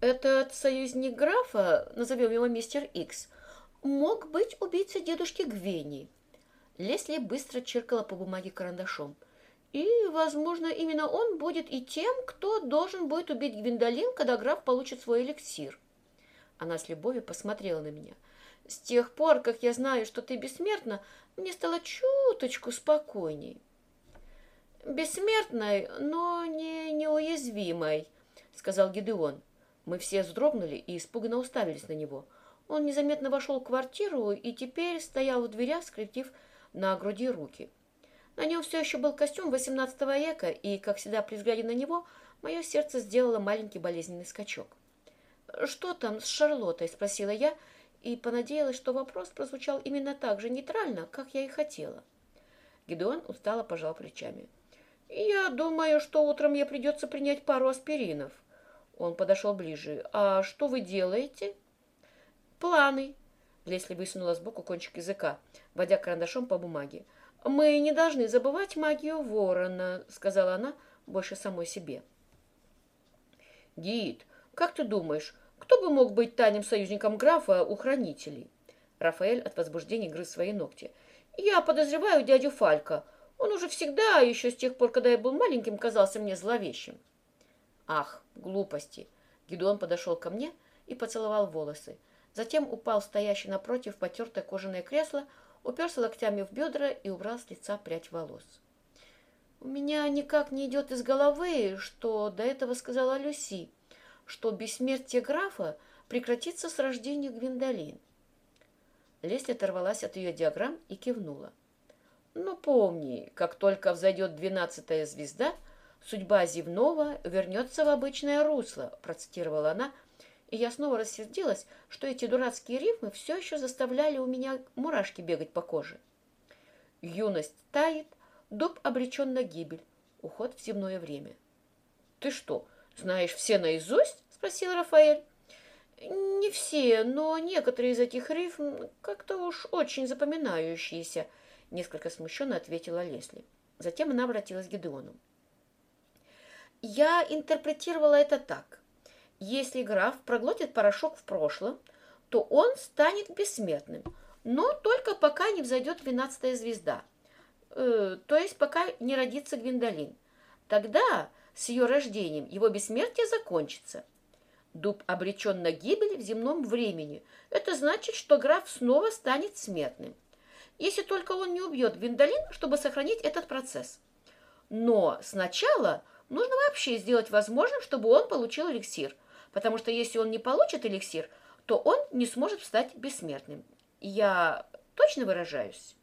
Этот союзник графа, назовем его мистер Икс, мог быть убийцей дедушки Гвени. Лесли быстро черкала по бумаге карандашом. И, возможно, именно он будет и тем, кто должен будет убить Гвиндолин, когда граф получит свой эликсир. Она с любовью посмотрела на меня. С тех пор, как я знаю, что ты бессмертна, мне стало чуточку спокойней. Бессмертной, но не неуязвимой, сказал Гидеон. Мы все вздрогнули и испуганно уставились на него. Он незаметно вошел в квартиру и теперь стоял в дверях, скрестив на груди руки. На нем все еще был костюм XVIII века, и, как всегда при взгляде на него, мое сердце сделало маленький болезненный скачок. «Что там с Шарлоттой?» – спросила я, и понадеялась, что вопрос прозвучал именно так же нейтрально, как я и хотела. Гедеон устало пожал плечами. «Я думаю, что утром мне придется принять пару аспиринов». Он подошел ближе. «А что вы делаете?» «Планы», — Лесли высунула сбоку кончик языка, водя карандашом по бумаге. «Мы не должны забывать магию ворона», — сказала она больше самой себе. «Гид, как ты думаешь, кто бы мог быть тайным союзником графа у хранителей?» Рафаэль от возбуждения грыз свои ногти. «Я подозреваю дядю Фалька. Он уже всегда, еще с тех пор, когда я был маленьким, казался мне зловещим». «Ах, глупости!» Гидеон подошел ко мне и поцеловал волосы. Затем упал стоящий напротив потертое кожаное кресло, уперся локтями в бедра и убрал с лица прядь волос. «У меня никак не идет из головы, что до этого сказала Люси, что бессмертие графа прекратится с рождением Гвиндолин». Лесли оторвалась от ее диаграмм и кивнула. «Ну, помни, как только взойдет двенадцатая звезда, судьба земного вернется в обычное русло», процитировала она, — и я снова рассердилась, что эти дурацкие рифмы все еще заставляли у меня мурашки бегать по коже. Юность тает, дуб обречен на гибель, уход в земное время. «Ты что, знаешь все наизусть?» — спросил Рафаэль. «Не все, но некоторые из этих рифм как-то уж очень запоминающиеся», — несколько смущенно ответила Лесли. Затем она обратилась к Гедеону. «Я интерпретировала это так. Если граф проглотит порошок в прошлом, то он станет бессмертным, но только пока не взойдет двенадцатая звезда, э, то есть пока не родится Гвиндолин. Тогда с ее рождением его бессмертие закончится. Дуб обречен на гибель в земном времени. Это значит, что граф снова станет смертным. Если только он не убьет Гвиндолин, чтобы сохранить этот процесс. Но сначала нужно вообще сделать возможным, чтобы он получил эликсир – потому что если он не получит эликсир, то он не сможет стать бессмертным. Я точно выражаюсь?